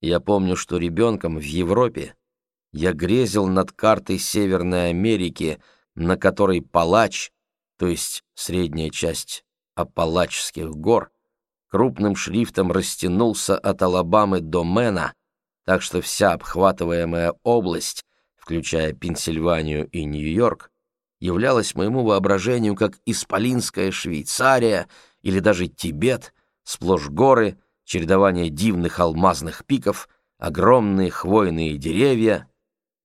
Я помню, что ребенком в Европе я грезил над картой Северной Америки, на которой палач, то есть средняя часть Апалачских гор, крупным шрифтом растянулся от Алабамы до Мэна, так что вся обхватываемая область, включая Пенсильванию и Нью-Йорк, являлась моему воображению как Исполинская Швейцария или даже Тибет, сплошь горы, чередование дивных алмазных пиков, огромные хвойные деревья,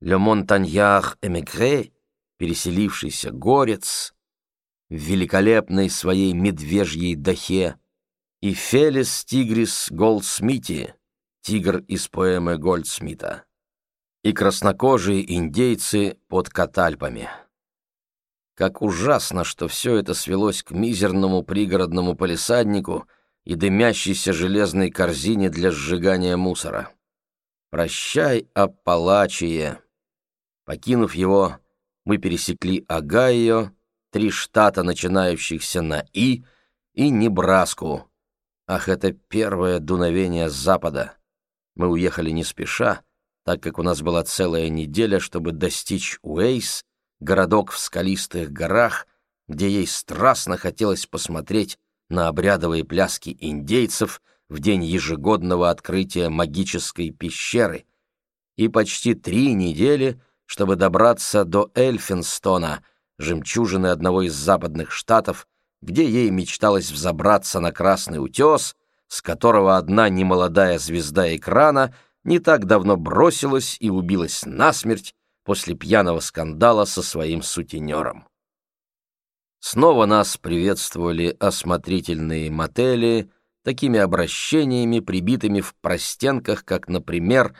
«Le Montagnard émigré», переселившийся горец, в великолепной своей медвежьей дохе, и Felis tigris goldsmithi, тигр из поэмы Голдсмита, и краснокожие индейцы под Катальпами. Как ужасно, что все это свелось к мизерному пригородному полисаднику и дымящейся железной корзине для сжигания мусора. Прощай, Аппалачия! Покинув его, мы пересекли Огайо, три штата, начинающихся на «И», и Небраску. Ах, это первое дуновение с запада. Мы уехали не спеша, так как у нас была целая неделя, чтобы достичь Уэйс, городок в скалистых горах, где ей страстно хотелось посмотреть на обрядовые пляски индейцев в день ежегодного открытия магической пещеры, и почти три недели — чтобы добраться до Эльфинстона, жемчужины одного из западных штатов, где ей мечталось взобраться на Красный утес, с которого одна немолодая звезда экрана не так давно бросилась и убилась насмерть после пьяного скандала со своим сутенером. Снова нас приветствовали осмотрительные мотели, такими обращениями, прибитыми в простенках, как, например,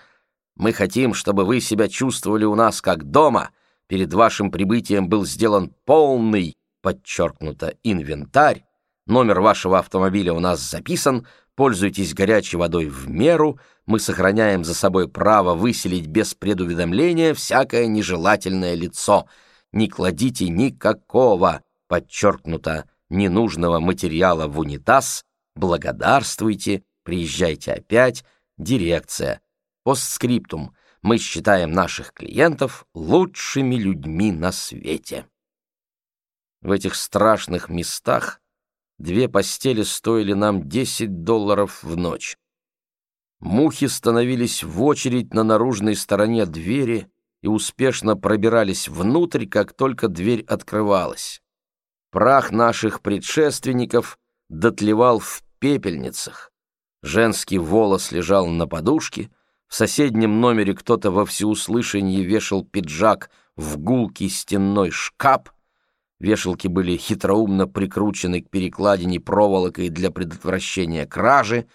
мы хотим, чтобы вы себя чувствовали у нас как дома. Перед вашим прибытием был сделан полный, подчеркнуто, инвентарь. Номер вашего автомобиля у нас записан. Пользуйтесь горячей водой в меру. Мы сохраняем за собой право выселить без предуведомления всякое нежелательное лицо. Не кладите никакого, подчеркнуто, ненужного материала в унитаз. Благодарствуйте, приезжайте опять. Дирекция Постскриптум. Мы считаем наших клиентов лучшими людьми на свете. В этих страшных местах две постели стоили нам 10 долларов в ночь. Мухи становились в очередь на наружной стороне двери и успешно пробирались внутрь, как только дверь открывалась. Прах наших предшественников дотлевал в пепельницах. Женский волос лежал на подушке, в соседнем номере кто-то во всеуслышание вешал пиджак в гулкий стенной шкаф. Вешалки были хитроумно прикручены к перекладине проволокой для предотвращения кражи.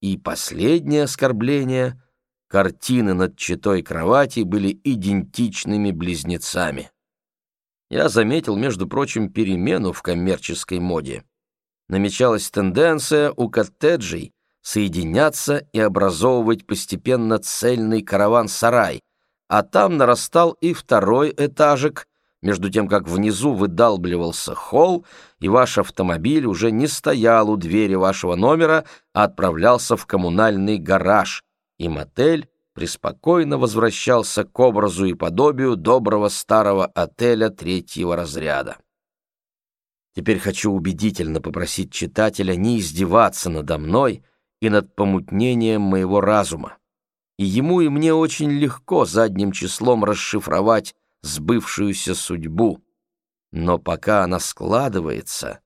И последнее оскорбление — картины над читой кровати были идентичными близнецами. Я заметил, между прочим, перемену в коммерческой моде. Намечалась тенденция у коттеджей соединяться и образовывать постепенно цельный караван-сарай, а там нарастал и второй этажик, между тем как внизу выдалбливался холл, и ваш автомобиль уже не стоял у двери вашего номера, а отправлялся в коммунальный гараж, и мотель преспокойно возвращался к образу и подобию доброго старого отеля третьего разряда. Теперь хочу убедительно попросить читателя не издеваться надо мной, и над помутнением моего разума. И ему и мне очень легко задним числом расшифровать сбывшуюся судьбу. Но пока она складывается,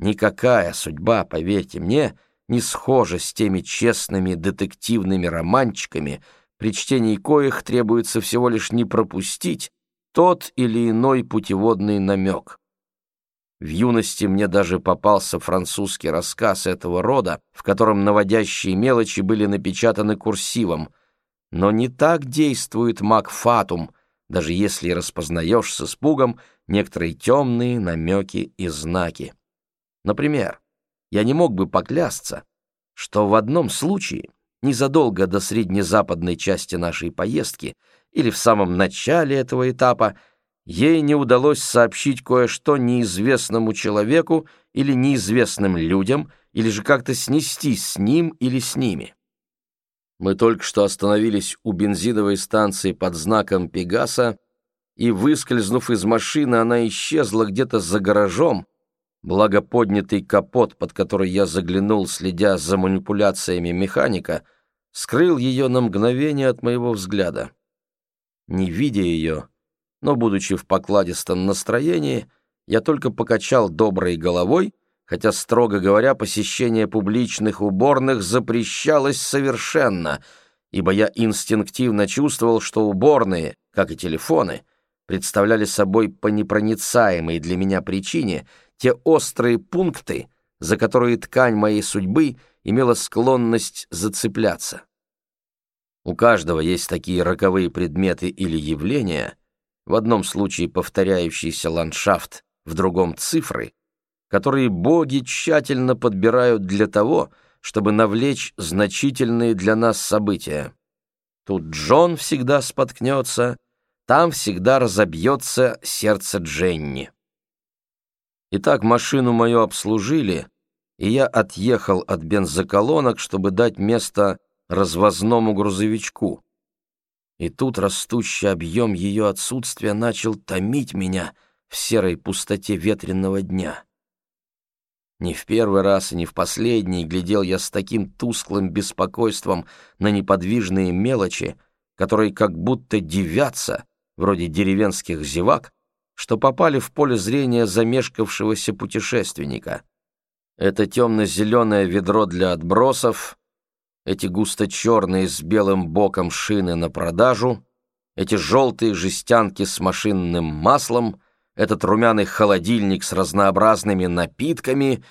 никакая судьба, поверьте мне, не схожа с теми честными детективными романчиками, при чтении коих требуется всего лишь не пропустить тот или иной путеводный намек. В юности мне даже попался французский рассказ этого рода, в котором наводящие мелочи были напечатаны курсивом. Но не так действует маг-фатум, даже если распознаешь с испугом некоторые темные намеки и знаки. Например, я не мог бы поклясться, что в одном случае, незадолго до среднезападной части нашей поездки или в самом начале этого этапа, ей не удалось сообщить кое-что неизвестному человеку или неизвестным людям, или же как-то снестись с ним или с ними. Мы только что остановились у бензиновой станции под знаком «Пегаса», и, выскользнув из машины, она исчезла где-то за гаражом, благо поднятый капот, под который я заглянул, следя за манипуляциями механика, скрыл ее на мгновение от моего взгляда. Не видя ее, но будучи в покладистом настроении, я только покачал доброй головой, хотя, строго говоря, посещение публичных уборных запрещалось совершенно, ибо я инстинктивно чувствовал, что уборные, как и телефоны, представляли собой по непроницаемой для меня причине те острые пункты, за которые ткань моей судьбы имела склонность зацепляться. У каждого есть такие роковые предметы или явления, в одном случае повторяющийся ландшафт, в другом цифры, которые боги тщательно подбирают для того, чтобы навлечь значительные для нас события. Тут Джон всегда споткнется — там всегда разобьется сердце Дженни. Итак, машину мою обслужили, и я отъехал от бензоколонок, чтобы дать место развозному грузовичку. И тут растущий объем ее отсутствия начал томить меня в серой пустоте ветренного дня. Не в первый раз и не в последний глядел я с таким тусклым беспокойством на неподвижные мелочи, которые как будто девятся вроде деревенских зевак, что попали в поле зрения замешкавшегося путешественника. Это темно-зеленое ведро для отбросов, эти густо-черные с белым боком шины на продажу, эти желтые жестянки с машинным маслом, этот румяный холодильник с разнообразными напитками,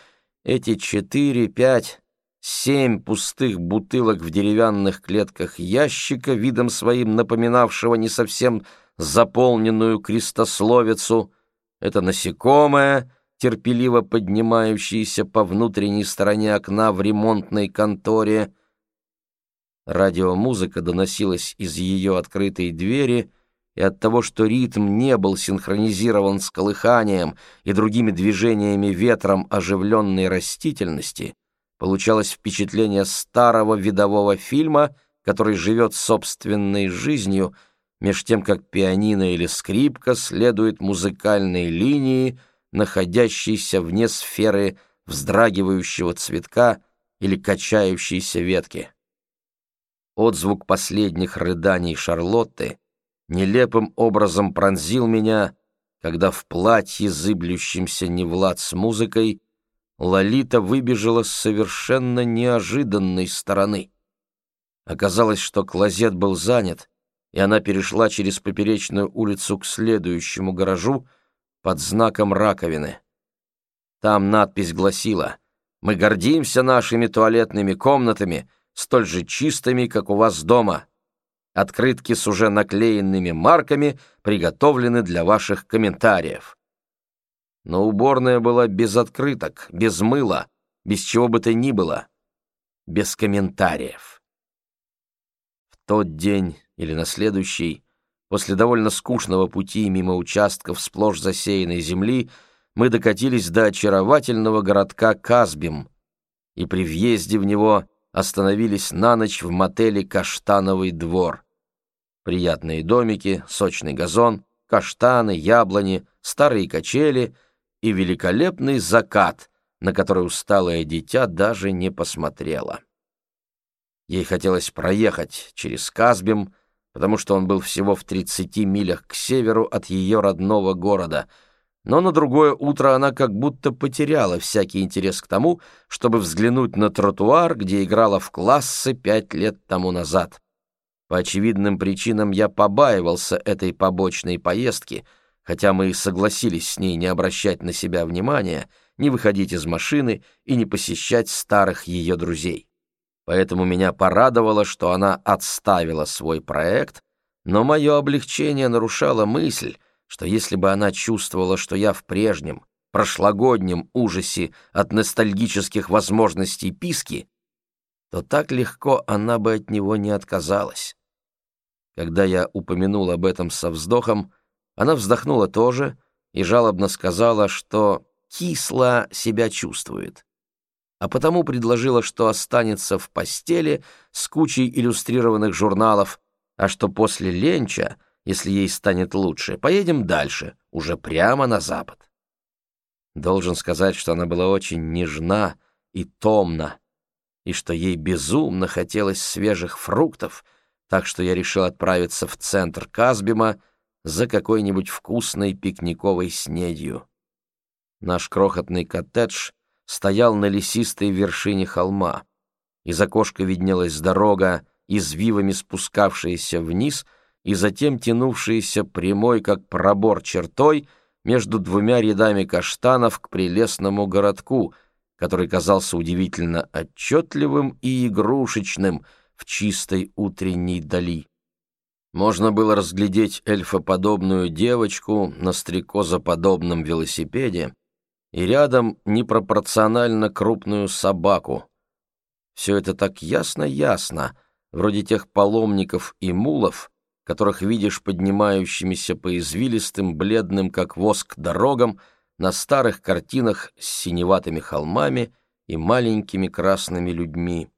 эти четыре, пять, семь пустых бутылок в деревянных клетках ящика, видом своим напоминавшего не совсем заполненную крестословицу, это насекомое, терпеливо поднимающееся по внутренней стороне окна в ремонтной конторе. Радиомузыка доносилась из ее открытой двери, и от того, что ритм не был синхронизирован с колыханием и другими движениями ветром оживленной растительности, получалось впечатление старого видового фильма, который живет собственной жизнью — меж тем как пианино или скрипка следует музыкальной линии, находящейся вне сферы вздрагивающего цветка или качающейся ветки. Отзвук последних рыданий Шарлотты нелепым образом пронзил меня, когда в платье, зыблющемся не влад с музыкой, Лолита выбежала с совершенно неожиданной стороны. Оказалось, что клозет был занят, и она перешла через поперечную улицу к следующему гаражу под знаком раковины. Там надпись гласила «Мы гордимся нашими туалетными комнатами, столь же чистыми, как у вас дома. Открытки с уже наклеенными марками приготовлены для ваших комментариев». Но уборная была без открыток, без мыла, без чего бы то ни было, без комментариев. В тот день или на следующий, после довольно скучного пути мимо участков сплошь засеянной земли, мы докатились до очаровательного городка Казбим и при въезде в него остановились на ночь в мотеле «Каштановый двор». Приятные домики, сочный газон, каштаны, яблони, старые качели и великолепный закат, на который усталое дитя даже не посмотрело. Ей хотелось проехать через Казбим, потому что он был всего в 30 милях к северу от ее родного города. Но на другое утро она как будто потеряла всякий интерес к тому, чтобы взглянуть на тротуар, где играла в классы пять лет тому назад. По очевидным причинам я побаивался этой побочной поездки, хотя мы и согласились с ней не обращать на себя внимания, не выходить из машины и не посещать старых ее друзей поэтому меня порадовало, что она отставила свой проект, но мое облегчение нарушало мысль, что если бы она чувствовала, что я в прежнем, прошлогоднем ужасе от ностальгических возможностей писки, то так легко она бы от него не отказалась. Когда я упомянул об этом со вздохом, она вздохнула тоже и жалобно сказала, что кисло себя чувствует. А потому предложила, что останется в постели с кучей иллюстрированных журналов, а что после ленча, если ей станет лучше, поедем дальше, уже прямо на запад. Должен сказать, что она была очень нежна и томна, и что ей безумно хотелось свежих фруктов, так что я решил отправиться в центр Казбима за какой-нибудь вкусной пикниковой снедью. Наш крохотный коттедж стоял на лесистой вершине холма. Из окошка виднелась дорога, извивами спускавшаяся вниз и затем тянувшаяся прямой, как пробор чертой, между двумя рядами каштанов к прелестному городку, который казался удивительно отчетливым и игрушечным в чистой утренней дали. Можно было разглядеть эльфоподобную девочку на стрекозоподобном велосипеде, и рядом непропорционально крупную собаку. Все это так ясно-ясно, вроде тех паломников и мулов, которых видишь поднимающимися по извилистым, бледным, как воск, дорогам на старых картинах с синеватыми холмами и маленькими красными людьми.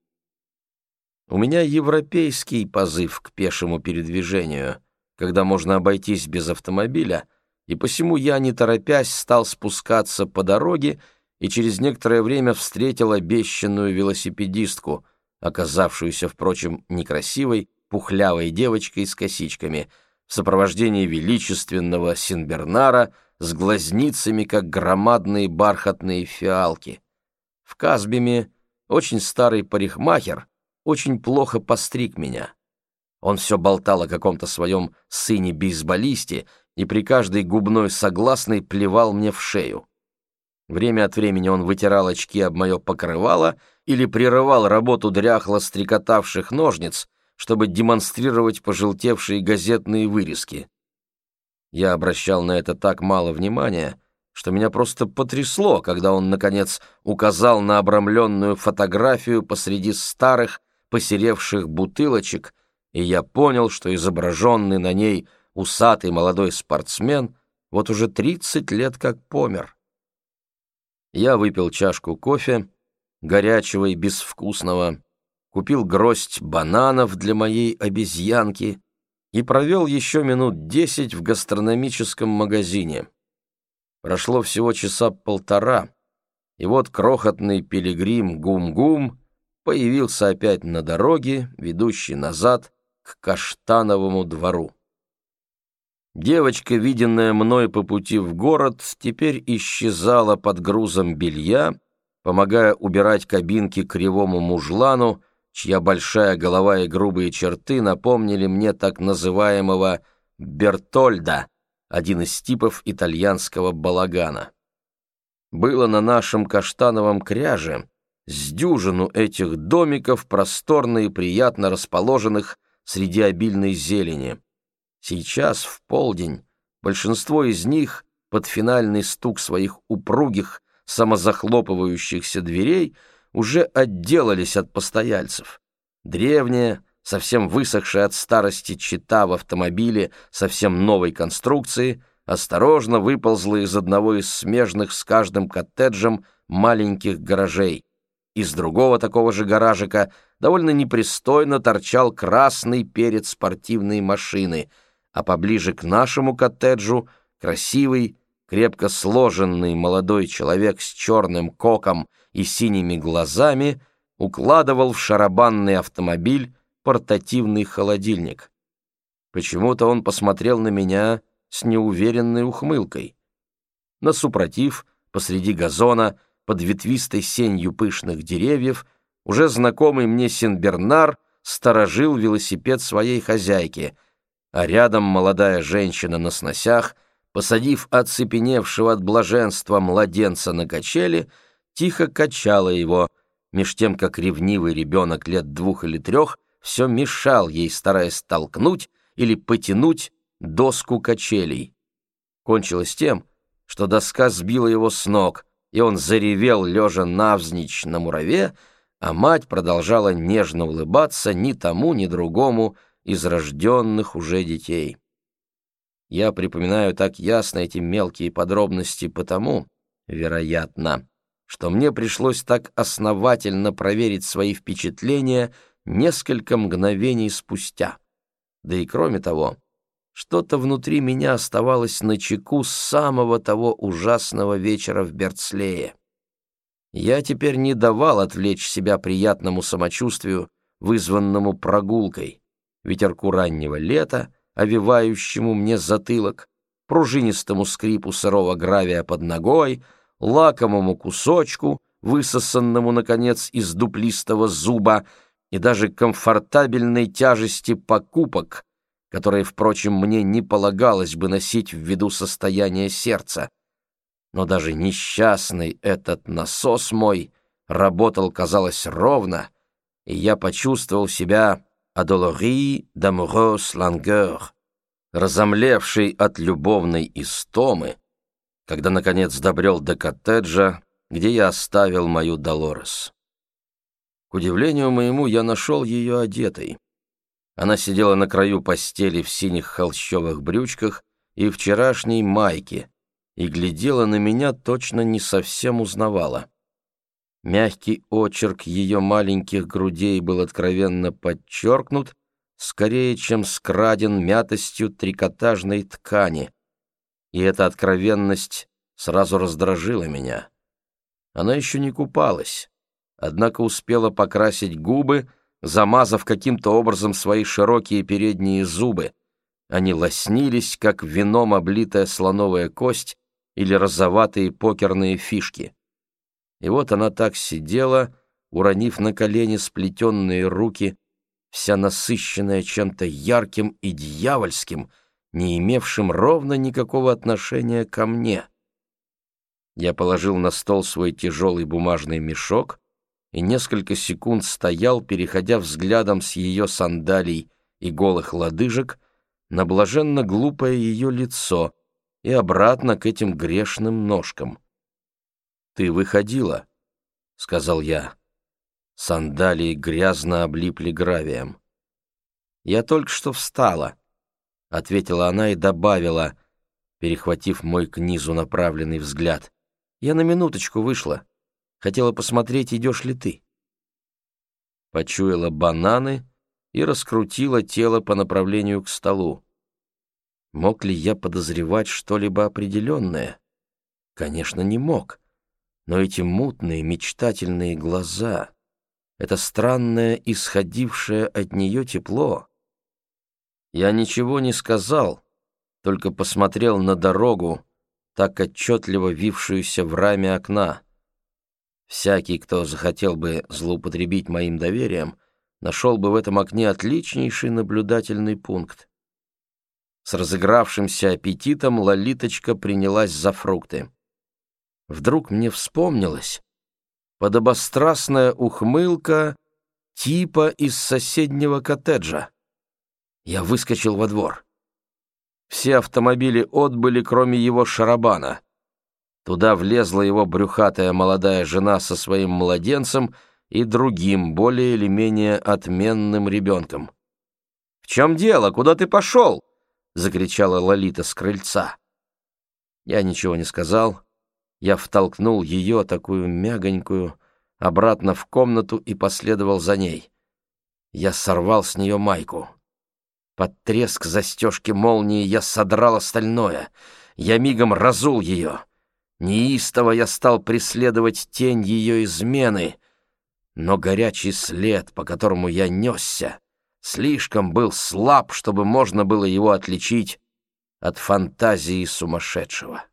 У меня европейский позыв к пешему передвижению, когда можно обойтись без автомобиля — и посему я, не торопясь, стал спускаться по дороге и через некоторое время встретил обещанную велосипедистку, оказавшуюся, впрочем, некрасивой, пухлявой девочкой с косичками, в сопровождении величественного Синбернара с глазницами, как громадные бархатные фиалки. В Казбиме очень старый парикмахер очень плохо постриг меня. Он все болтал о каком-то своем сыне-бейсболисте, и при каждой губной согласной плевал мне в шею. Время от времени он вытирал очки об мое покрывало или прерывал работу дряхло стрекотавших ножниц, чтобы демонстрировать пожелтевшие газетные вырезки. Я обращал на это так мало внимания, что меня просто потрясло, когда он, наконец, указал на обрамленную фотографию посреди старых, посеревших бутылочек, и я понял, что изображенный на ней — усатый молодой спортсмен, вот уже тридцать лет как помер. Я выпил чашку кофе, горячего и безвкусного, купил гроздь бананов для моей обезьянки и провел еще минут десять в гастрономическом магазине. Прошло всего часа полтора, и вот крохотный пилигрим Гум-Гум появился опять на дороге, ведущей назад к Каштановому двору. Девочка, виденная мной по пути в город, теперь исчезала под грузом белья, помогая убирать кабинки кривому мужлану, чья большая голова и грубые черты напомнили мне так называемого Бертольда, один из типов итальянского балагана. Было на нашем каштановом кряже с дюжину этих домиков, просторно и приятно расположенных среди обильной зелени. Сейчас, в полдень, большинство из них под финальный стук своих упругих, самозахлопывающихся дверей уже отделались от постояльцев. Древняя, совсем высохшая от старости чита в автомобиле совсем новой конструкции, осторожно выползла из одного из смежных с каждым коттеджем маленьких гаражей. Из другого такого же гаражика довольно непристойно торчал красный перед спортивной машины — а поближе к нашему коттеджу красивый, крепко сложенный молодой человек с черным коком и синими глазами укладывал в шарабанный автомобиль портативный холодильник. Почему-то он посмотрел на меня с неуверенной ухмылкой. На супротив, посреди газона, под ветвистой сенью пышных деревьев, уже знакомый мне Синбернар сторожил велосипед своей хозяйки — а рядом молодая женщина на сносях, посадив оцепеневшего от блаженства младенца на качели, тихо качала его, меж тем, как ревнивый ребенок лет двух или трех все мешал ей, стараясь толкнуть или потянуть доску качелей. Кончилось тем, что доска сбила его с ног, и он заревел, лежа навзничь на мураве, а мать продолжала нежно улыбаться ни тому, ни другому, из рожденных уже детей. Я припоминаю так ясно эти мелкие подробности потому, вероятно, что мне пришлось так основательно проверить свои впечатления несколько мгновений спустя. Да и кроме того, что-то внутри меня оставалось на чеку с самого того ужасного вечера в Берцлее. Я теперь не давал отвлечь себя приятному самочувствию, вызванному прогулкой, ветерку раннего лета, овивающему мне затылок, пружинистому скрипу сырого гравия под ногой, лакомому кусочку, высосанному, наконец, из дуплистого зуба, и даже комфортабельной тяжести покупок, которые, впрочем, мне не полагалось бы носить ввиду состояния сердца. Но даже несчастный этот насос мой работал, казалось, ровно, и я почувствовал себя «adolori d'amoureuse langueur», разомлевший от любовной истомы, когда, наконец, добрел до коттеджа, где я оставил мою Долорес. К удивлению моему, я нашел ее одетой. Она сидела на краю постели в синих холщовых брючках и вчерашней майке и глядела на меня, точно не совсем узнавала. Мягкий очерк ее маленьких грудей был откровенно подчеркнут, скорее, чем скраден мятостью трикотажной ткани, и эта откровенность сразу раздражила меня. Она еще не купалась однако успела покрасить губы, замазав каким-то образом свои широкие передние зубы. Они лоснились, как вином облитая слоновая кость или розоватые покерные фишки. И вот она так сидела, уронив на колени сплетенные руки, вся насыщенная чем-то ярким и дьявольским, не имевшим ровно никакого отношения ко мне. Я положил на стол свой тяжелый бумажный мешок, и несколько секунд стоял, переходя взглядом с ее сандалий и голых лодыжек на блаженно глупое ее лицо и обратно к этим грешным ножкам. «Ты выходила», — сказал я. Сандалии грязно облипли гравием. «Я только что встала», — ответила она и добавила, перехватив мой к низу направленный взгляд. «Я на минуточку вышла». Хотела посмотреть, идешь ли ты. Почуяла бананы и раскрутила тело по направлению к столу. Мог ли я подозревать что-либо определенное? Конечно, не мог. Но эти мутные, мечтательные глаза, это странное, исходившее от нее тепло. Я ничего не сказал, только посмотрел на дорогу, так отчетливо вившуюся в раме окна. Всякий, кто захотел бы злоупотребить моим доверием, нашел бы в этом окне отличнейший наблюдательный пункт. С разыгравшимся аппетитом Лолиточка принялась за фрукты. Вдруг мне вспомнилась подобострастная ухмылка типа из соседнего коттеджа. Я выскочил во двор. Все автомобили отбыли, кроме его шарабана — Туда влезла его брюхатая молодая жена со своим младенцем и другим, более или менее отменным ребенком. «В чем дело? Куда ты пошел?» — закричала Лолита с крыльца. Я ничего не сказал. Я втолкнул ее, такую мягонькую, обратно в комнату и последовал за ней. Я сорвал с нее майку. Под треск застежки молнии я содрал остальное. Я мигом разул ее. Неистово я стал преследовать тень ее измены, но горячий след, по которому я несся, слишком был слаб, чтобы можно было его отличить от фантазии сумасшедшего.